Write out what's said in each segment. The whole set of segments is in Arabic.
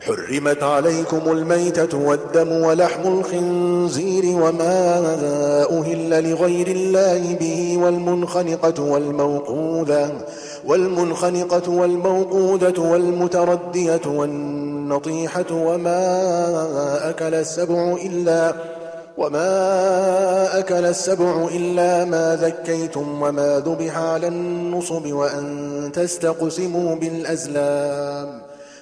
حرمت عليكم الميتة والدم ولحم الخنزير وما أهل لغير الله به والمنخنقة والموقوذة والمنخنقة والموقوذة والمتردية والنطيحة وما أكل السبع إلا وما أكل السبع إلا ما ذكيتم وما ذبح على النصب وأن تستقسموا بالأزلام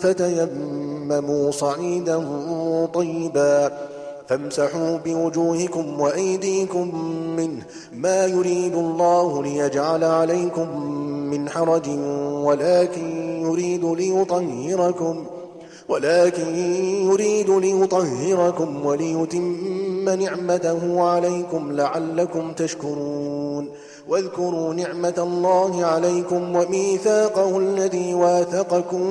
فتيمموا صعيدا طيبا فامسحوا بوجوهكم وأيديكم منه ما يريد الله ليجعل عليكم من حرج ولكن يريد ليطهركم ولكن يريد ليطهركم وليتم نعمته عليكم لعلكم تشكرون واذكروا نعمة الله عليكم وميثاقه الذي واثقكم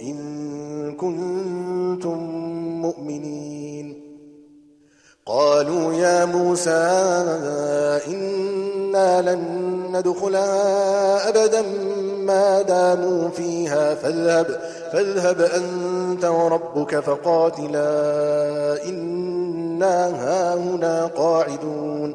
إن كنتم مؤمنين. قالوا يا موسى إنا لن ندخلها أبدا ما داموا فيها فاذهب, فاذهب أنت وربك فقاتلا إنا هاهنا قاعدون.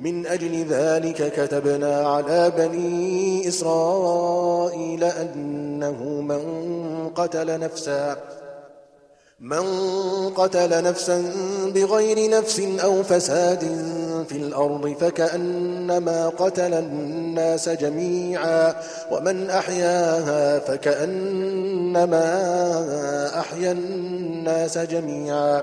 من أجل ذلك كتبنا على بني إسرائيل أنه من قتل نفسا من قتل نفسا بغير نفس أو فساد في الأرض فكأنما قتل الناس جميعا ومن أحياها فكأنما أحيا الناس جميعا.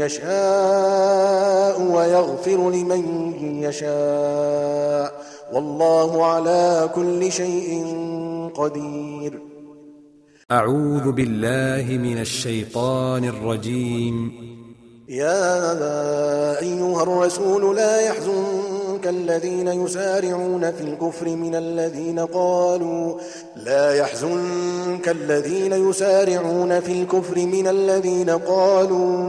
يشاء ويغفر لمن يشاء. والله على كل شيء قدير. أعوذ بالله من الشيطان الرجيم. يا أيها الرسول لا يحزنك الذين يسارعون في الكفر من الذين قالوا لا يحزنك الذين يسارعون في الكفر من الذين قالوا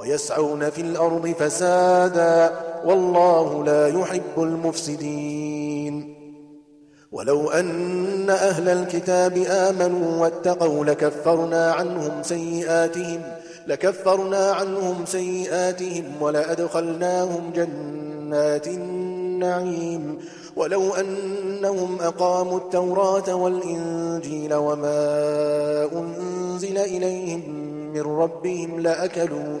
ويسعون في الأرض فسادا والله لا يحب المفسدين. ولو أن أهل الكتاب آمنوا واتقوا لكفرنا عنهم سيئاتهم لكفرنا عنهم سيئاتهم ولأدخلناهم جنات النعيم. ولو أنهم أقاموا التوراة والإنجيل وما أنزل إليهم من ربهم لأكلوا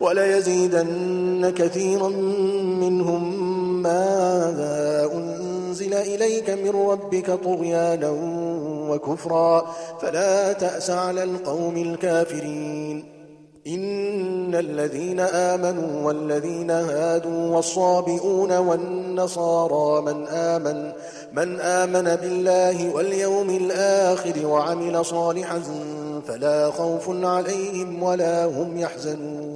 وليزيدن كثيرا منهم ما أنزل إليك من ربك طغيانا وكفرا فلا تأس على القوم الكافرين. إن الذين آمنوا والذين هادوا والصابئون والنصارى من آمن من آمن بالله واليوم الآخر وعمل صالحا فلا خوف عليهم ولا هم يحزنون.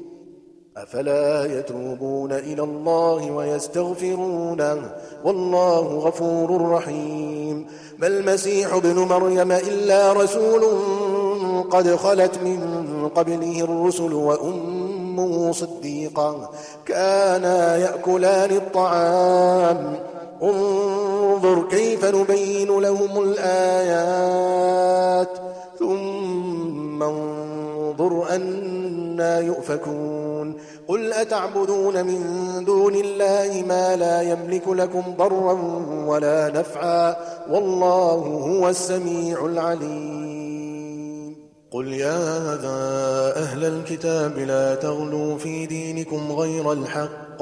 أفلا يتوبون إلى الله ويستغفرونه؟ والله غفور رحيم. ما المسيح ابن مريم إلا رسول قد خلت من قبله الرسل وأمه صديقا كانا يأكلان الطعام. انظر كيف نبين لهم الآيات. ثم انظر أنا يؤفكون. قل أتعبدون من دون الله ما لا يملك لكم ضرا ولا نفعا والله هو السميع العليم. قل يا أهل الكتاب لا تغلوا في دينكم غير الحق.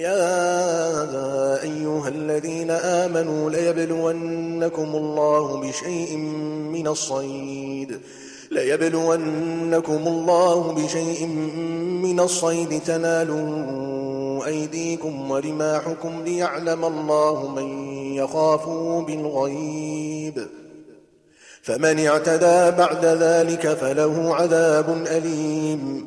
يا أيها الذين آمنوا ليبلونكم الله بشيء من الصيد. ليبلونكم الله بشيء من الصيد. تنالوا أيديكم ورماحكم ليعلم الله من يخافه بالغيب. فمن اعتدى بعد ذلك فله عذاب أليم.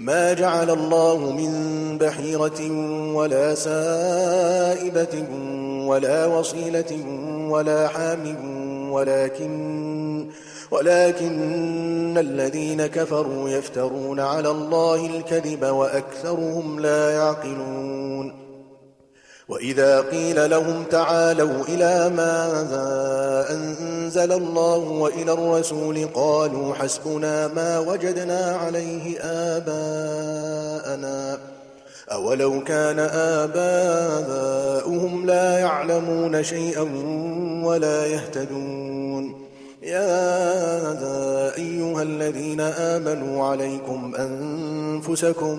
ما جعل الله من بحيرة ولا سائبة ولا وصيلة ولا حام ولكن ولكن الذين كفروا يفترون على الله الكذب وأكثرهم لا يعقلون وإذا قيل لهم تعالوا إلى ما أنزل الله وإلى الرسول قالوا حسبنا ما وجدنا عليه آباءنا أولو كان آباؤهم لا يعلمون شيئا ولا يهتدون. يا أيها الذين آمنوا عليكم أنفسكم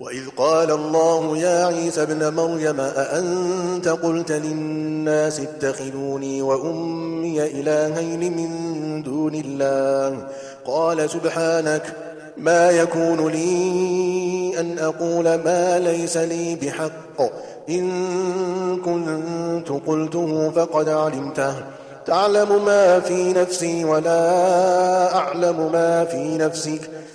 وإذ قال الله يا عيسى ابن مريم أأنت قلت للناس اتخذوني وأمي إلهين من دون الله؟ قال سبحانك ما يكون لي أن أقول ما ليس لي بحق. إن كنت قلته فقد علمته. تعلم ما في نفسي ولا أعلم ما في نفسك.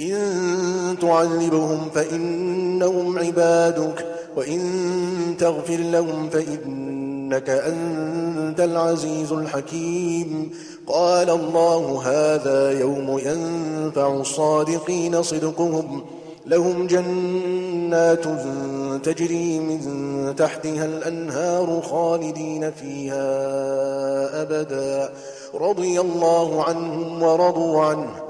إن تعذبهم فإنهم عبادك وإن تغفر لهم فإنك أنت العزيز الحكيم. قال الله هذا يوم ينفع الصادقين صدقهم لهم جنات تجري من تحتها الأنهار خالدين فيها أبدا. رضي الله عنهم ورضوا عنه.